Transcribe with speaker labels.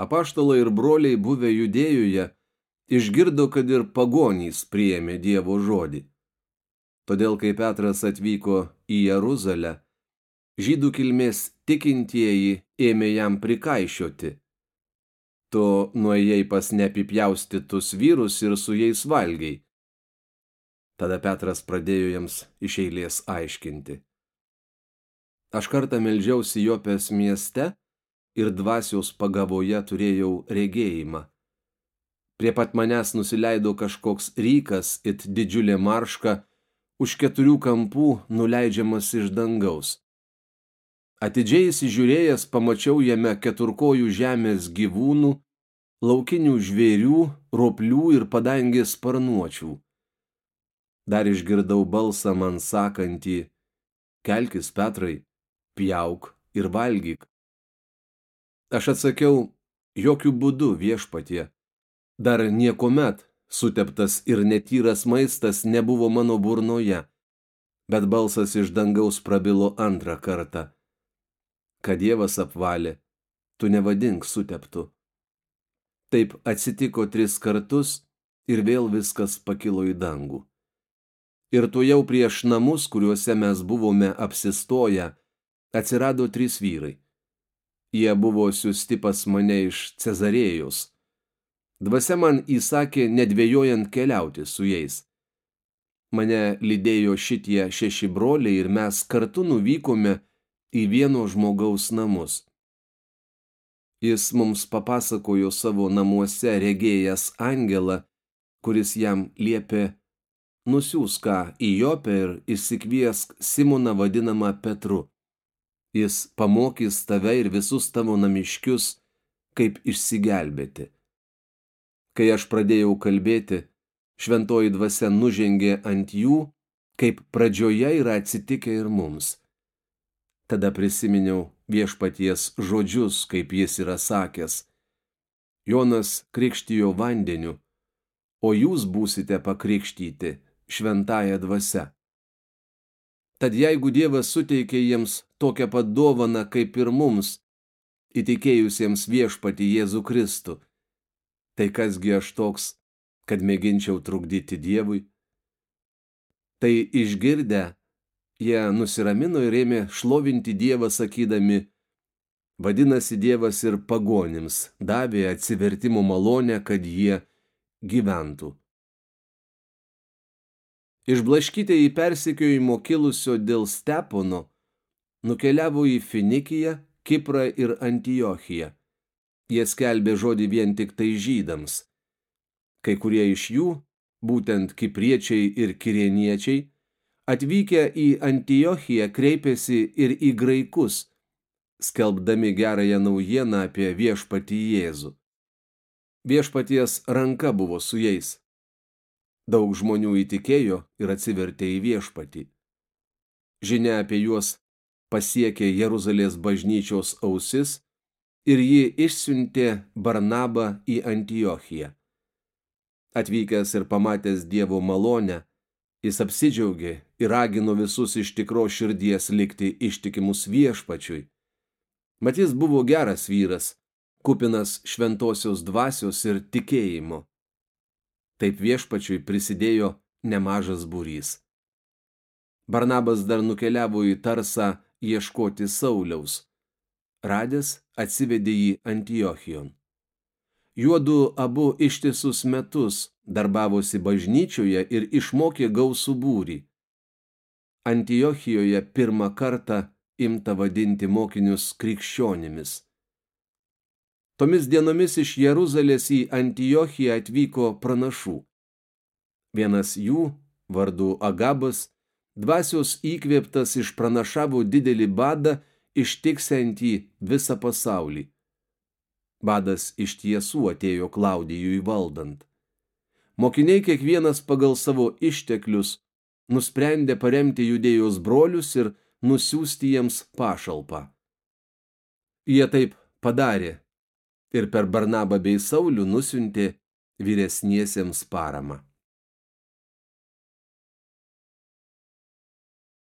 Speaker 1: apaštalai ir broliai buvę judėjoje išgirdo, kad ir pagonys priėmė Dievo žodį. Todėl, kai Petras atvyko į Jeruzalę, žydų kilmės tikintieji ėmė jam prikaišioti. Tu nuėjai pas neapipjaustytus vyrus ir su jais valgiai. Tada Petras pradėjo jiems iš eilės aiškinti. Aš kartą melžiausi Jopės mieste ir dvasios pagavoje turėjau regėjimą. Prie pat manęs nusileido kažkoks rykas, it didžiulė marška, už keturių kampų nuleidžiamas iš dangaus. Atidžiai įsižiūrėjęs pamačiau jame keturkojų žemės gyvūnų, laukinių žvėrių, roplių ir padangės sparnuočių. Dar išgirdau balsą man sakantį, kelkis Petrai, pjauk ir valgyk. Aš atsakiau, jokių būdų viešpatie Dar niekuomet suteptas ir netyras maistas nebuvo mano burnoje, bet balsas iš dangaus prabilo antrą kartą. Kad Dievas apvalė, tu nevadink suteptu. Taip atsitiko tris kartus ir vėl viskas pakilo į dangų. Ir tu jau prieš namus, kuriuose mes buvome apsistoję, atsirado trys vyrai. Jie buvo siusti pas mane iš Cezarėjos Dvasia man įsakė nedvėjojant keliauti su jais. Mane lydėjo šitie šeši broliai ir mes kartu nuvykome į vieno žmogaus namus. Jis mums papasakojo savo namuose regėjęs angelą, kuris jam liepė nusiųsk ką į Jopę ir įsikviesk Simoną vadinamą Petru. Jis pamokys tave ir visus tavo namiškius, kaip išsigelbėti. Kai aš pradėjau kalbėti, šventoji dvasia nužengė ant jų, kaip pradžioje yra atsitikę ir mums. Tada prisiminiau viešpaties žodžius, kaip jis yra sakęs. Jonas krikštijo vandeniu, o jūs būsite pakrikštyti šventąją dvasę. Tad jeigu Dievas suteikė jiems tokią pat dovaną kaip ir mums, įtikėjusiems viešpati Jėzų Kristų, Tai kasgi aš toks, kad mėginčiau trukdyti Dievui? Tai išgirdę, jie nusiramino ir ėmė šlovinti Dievą sakydami, vadinasi Dievas ir pagonims davė atsivertimo malonę, kad jie gyventų. Išblaškyti į persekiojimo kilusio dėl Stepono, nukeliavo į Finikiją, Kiprą ir Antiochiją jie skelbė žodį vien tik tai žydams. Kai kurie iš jų, būtent kipriečiai ir kirieniečiai, atvykę į Antiochiją kreipėsi ir į graikus, skelbdami gerąją naujieną apie viešpatį Jėzų. Viešpaties ranka buvo su jais. Daug žmonių įtikėjo ir atsivertė į viešpatį. Žinia apie juos pasiekė Jeruzalės bažnyčios ausis ir ji išsiuntė Barnabą į Antiochiją. Atvykęs ir pamatęs Dievo malonę, jis apsidžiaugė ir ragino visus iš tikro širdies likti ištikimus viešpačiui. Mat jis buvo geras vyras, kupinas šventosios dvasios ir tikėjimo. Taip viešpačiui prisidėjo nemažas būrys. Barnabas dar nukeliavo į Tarsą ieškoti Sauliaus. Radęs atsivedė jį Antiochijon. Juodu abu ištisus metus darbavosi bažnyčioje ir išmokė gausų būrį. Antiochijoje pirmą kartą imta vadinti mokinius krikščionimis. Tomis dienomis iš Jeruzalės į Antiochiją atvyko pranašų. Vienas jų, vardu Agabas, dvasios įkvėptas išpranašavo didelį badą ištiksiantį visą pasaulį. Badas iš tiesų atėjo Klaudijui valdant. Mokiniai kiekvienas pagal savo išteklius nusprendė paremti judėjos brolius ir nusiųsti jiems pašalpą. Jie taip padarė ir per Barnabą bei Saulių nusiuntė vyresniesiems paramą.